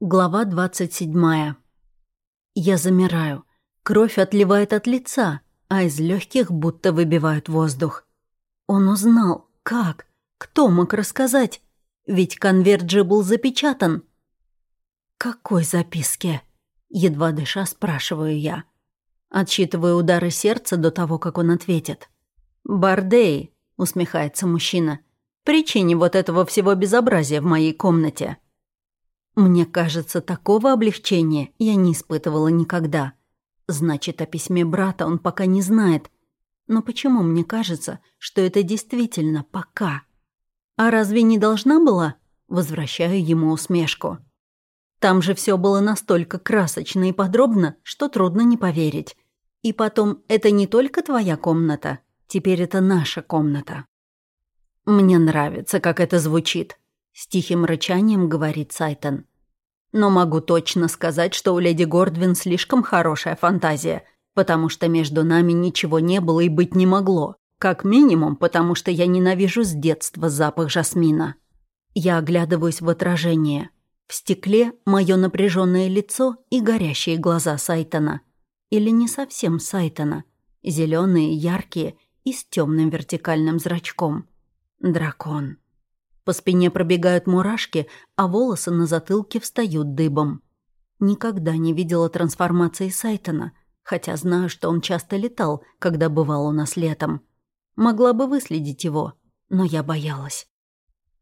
Глава 27. Я замираю. Кровь отливает от лица, а из легких будто выбивают воздух. Он узнал. Как? Кто мог рассказать? Ведь конверт же был запечатан. «Какой записке?» Едва дыша, спрашиваю я. Отсчитываю удары сердца до того, как он ответит. «Бардей», — усмехается мужчина, — «причине вот этого всего безобразия в моей комнате». Мне кажется, такого облегчения я не испытывала никогда. Значит, о письме брата он пока не знает. Но почему мне кажется, что это действительно пока? А разве не должна была? Возвращаю ему усмешку. Там же все было настолько красочно и подробно, что трудно не поверить. И потом, это не только твоя комната, теперь это наша комната. Мне нравится, как это звучит. С тихим рычанием говорит Сайтон. Но могу точно сказать, что у леди Гордвин слишком хорошая фантазия, потому что между нами ничего не было и быть не могло. Как минимум, потому что я ненавижу с детства запах жасмина. Я оглядываюсь в отражение. В стекле мое напряженное лицо и горящие глаза Сайтона. Или не совсем Сайтона. Зеленые, яркие и с темным вертикальным зрачком. Дракон. По спине пробегают мурашки, а волосы на затылке встают дыбом. Никогда не видела трансформации Сайтона, хотя знаю, что он часто летал, когда бывал у нас летом. Могла бы выследить его, но я боялась.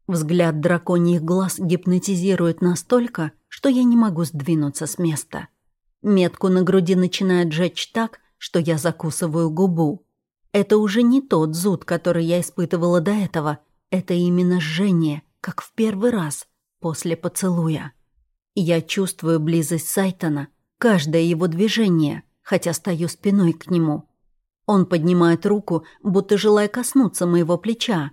Взгляд драконьих глаз гипнотизирует настолько, что я не могу сдвинуться с места. Метку на груди начинает жечь так, что я закусываю губу. Это уже не тот зуд, который я испытывала до этого, это именно жжение, как в первый раз, после поцелуя. Я чувствую близость Сайтона, каждое его движение, хотя стою спиной к нему. Он поднимает руку, будто желая коснуться моего плеча.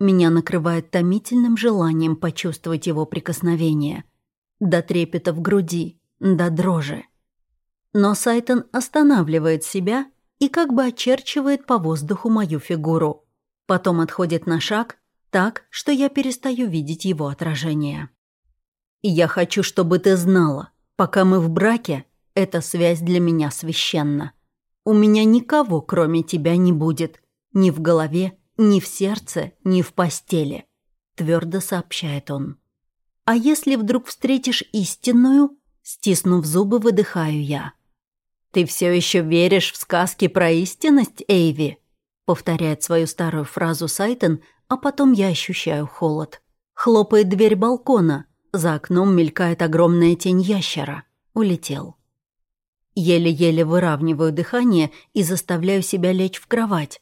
Меня накрывает томительным желанием почувствовать его прикосновение. До трепета в груди, до дрожи. Но Сайтон останавливает себя и как бы очерчивает по воздуху мою фигуру. Потом отходит на шаг так, что я перестаю видеть его отражение. И я хочу, чтобы ты знала, пока мы в браке, эта связь для меня священна. У меня никого, кроме тебя, не будет. Ни в голове, ни в сердце, ни в постели», — твердо сообщает он. «А если вдруг встретишь истинную?» Стиснув зубы, выдыхаю я. «Ты все еще веришь в сказки про истинность, Эйви?» Повторяет свою старую фразу Сайтон, а потом я ощущаю холод. Хлопает дверь балкона. За окном мелькает огромная тень ящера. Улетел. Еле-еле выравниваю дыхание и заставляю себя лечь в кровать.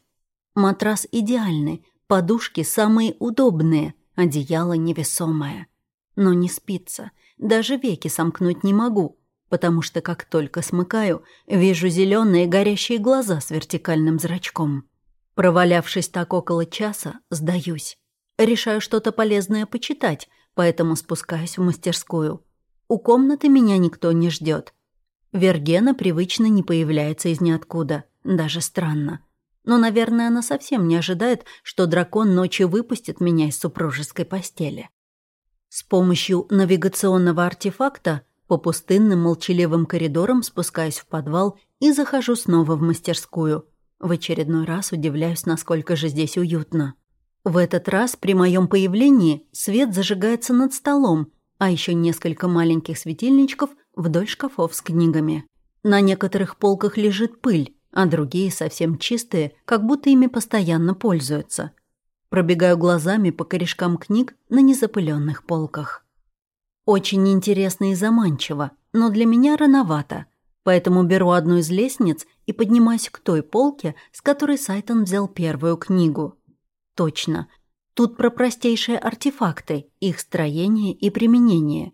Матрас идеальный, подушки самые удобные, одеяло невесомое. Но не спится, даже веки сомкнуть не могу, потому что как только смыкаю, вижу зеленые горящие глаза с вертикальным зрачком. Провалявшись так около часа, сдаюсь. Решаю что-то полезное почитать, поэтому спускаюсь в мастерскую. У комнаты меня никто не ждет. Вергена привычно не появляется из ниоткуда. Даже странно. Но, наверное, она совсем не ожидает, что дракон ночью выпустит меня из супружеской постели. С помощью навигационного артефакта по пустынным молчаливым коридорам спускаюсь в подвал и захожу снова в мастерскую – в очередной раз удивляюсь, насколько же здесь уютно. В этот раз при моем появлении свет зажигается над столом, а еще несколько маленьких светильничков вдоль шкафов с книгами. На некоторых полках лежит пыль, а другие совсем чистые, как будто ими постоянно пользуются. Пробегаю глазами по корешкам книг на незапыленных полках. Очень интересно и заманчиво, но для меня рановато – Поэтому беру одну из лестниц и поднимаюсь к той полке, с которой Сайтон взял первую книгу. Точно. Тут про простейшие артефакты, их строение и применение.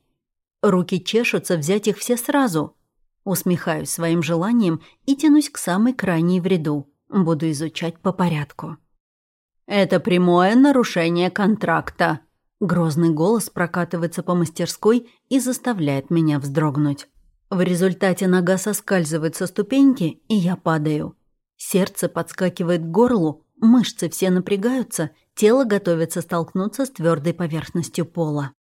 Руки чешутся взять их все сразу. Усмехаюсь своим желанием и тянусь к самой крайней в ряду. Буду изучать по порядку. «Это прямое нарушение контракта», Грозный голос прокатывается по мастерской и заставляет меня вздрогнуть. В результате нога соскальзывает со ступеньки, и я падаю. Сердце подскакивает к горлу, мышцы все напрягаются, тело готовится столкнуться с твердой поверхностью пола.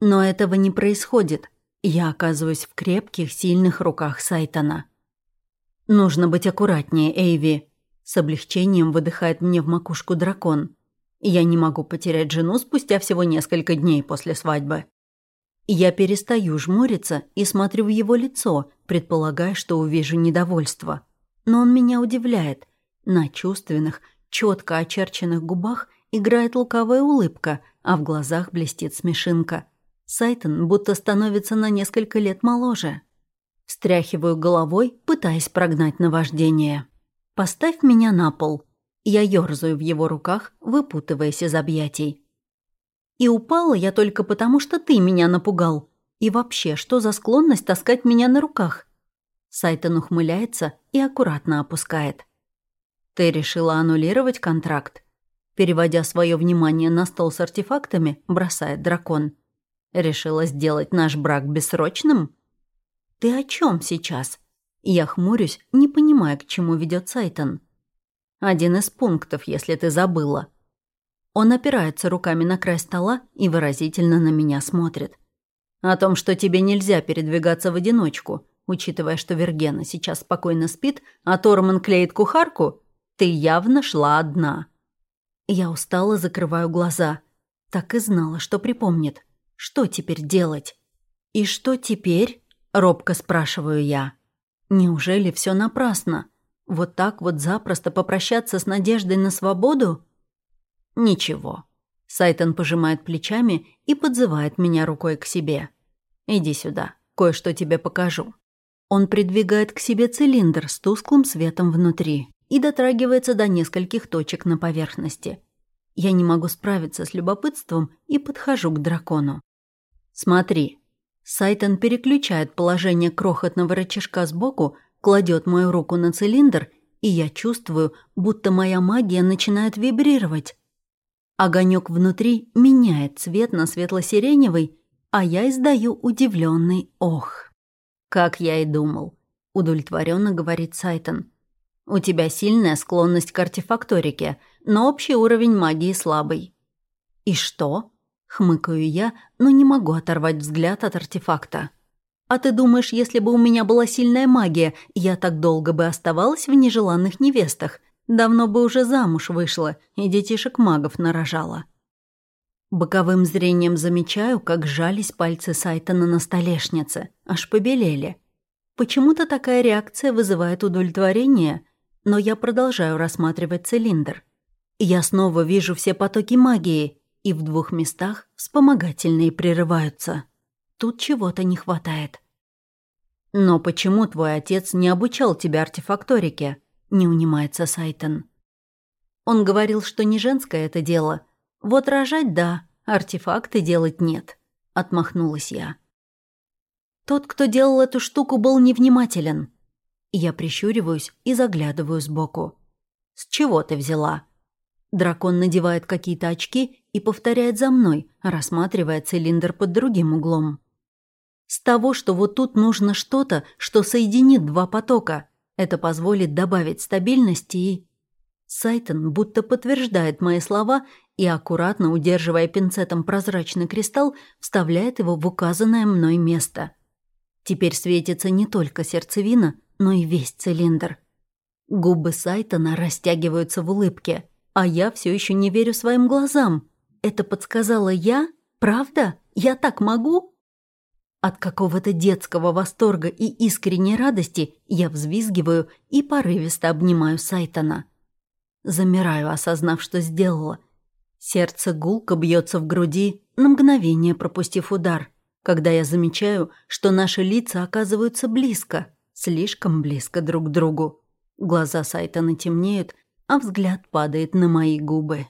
Но этого не происходит. Я оказываюсь в крепких, сильных руках Сайтона. «Нужно быть аккуратнее, Эйви», — с облегчением выдыхает мне в макушку дракон. «Я не могу потерять жену спустя всего несколько дней после свадьбы». Я перестаю жмуриться и смотрю в его лицо, предполагая, что увижу недовольство. Но он меня удивляет. На чувственных, четко очерченных губах играет лукавая улыбка, а в глазах блестит смешинка. Сайтон будто становится на несколько лет моложе. Встряхиваю головой, пытаясь прогнать наваждение. «Поставь меня на пол». Я ёрзаю в его руках, выпутываясь из объятий. «И упала я только потому, что ты меня напугал. И вообще, что за склонность таскать меня на руках?» Сайтон ухмыляется и аккуратно опускает. «Ты решила аннулировать контракт?» Переводя свое внимание на стол с артефактами, бросает дракон. «Решила сделать наш брак бессрочным?» «Ты о чем сейчас?» Я хмурюсь, не понимая, к чему ведет Сайтон. «Один из пунктов, если ты забыла». Он опирается руками на край стола и выразительно на меня смотрит. «О том, что тебе нельзя передвигаться в одиночку, учитывая, что Вергена сейчас спокойно спит, а Торман клеит кухарку, ты явно шла одна». Я устало закрываю глаза. Так и знала, что припомнит. Что теперь делать? «И что теперь?» Робко спрашиваю я. Неужели все напрасно? Вот так вот запросто попрощаться с надеждой на свободу? Ничего. Сайтон пожимает плечами и подзывает меня рукой к себе. «Иди сюда, кое-что тебе покажу». Он придвигает к себе цилиндр с тусклым светом внутри и дотрагивается до нескольких точек на поверхности. Я не могу справиться с любопытством и подхожу к дракону. «Смотри», Сайтон переключает положение крохотного рычажка сбоку, кладет мою руку на цилиндр, и я чувствую, будто моя магия начинает вибрировать. Огонек внутри меняет цвет на светло-сиреневый, а я издаю удивленный ох. «Как я и думал», — удовлетворенно говорит Сайтон. «У тебя сильная склонность к артефакторике, но общий уровень магии слабый». «И что?» Хмыкаю я, но не могу оторвать взгляд от артефакта. «А ты думаешь, если бы у меня была сильная магия, я так долго бы оставалась в нежеланных невестах? Давно бы уже замуж вышла и детишек магов нарожала». Боковым зрением замечаю, как сжались пальцы Сайтона на столешнице, аж побелели. Почему-то такая реакция вызывает удовлетворение, но я продолжаю рассматривать цилиндр. Я снова вижу все потоки магии, и в двух местах вспомогательные прерываются. Тут чего-то не хватает. «Но почему твой отец не обучал тебя артефакторике?» — не унимается Сайтон. Он говорил, что не женское это дело. Вот рожать — да, артефакты делать нет. Отмахнулась я. Тот, кто делал эту штуку, был невнимателен. Я прищуриваюсь и заглядываю сбоку. «С чего ты взяла?» Дракон надевает какие-то очки и повторяет за мной, рассматривая цилиндр под другим углом. С того, что вот тут нужно что-то, что соединит два потока. Это позволит добавить стабильности и... Сайтон будто подтверждает мои слова и, аккуратно удерживая пинцетом прозрачный кристалл, вставляет его в указанное мной место. Теперь светится не только сердцевина, но и весь цилиндр. Губы Сайтона растягиваются в улыбке – а я все еще не верю своим глазам. Это подсказала я? Правда? Я так могу? От какого-то детского восторга и искренней радости я взвизгиваю и порывисто обнимаю Сайтона. Замираю, осознав, что сделала. Сердце гулко бьется в груди, на мгновение пропустив удар, когда я замечаю, что наши лица оказываются близко, слишком близко друг к другу. Глаза Сайтона темнеют, а взгляд падает на мои губы.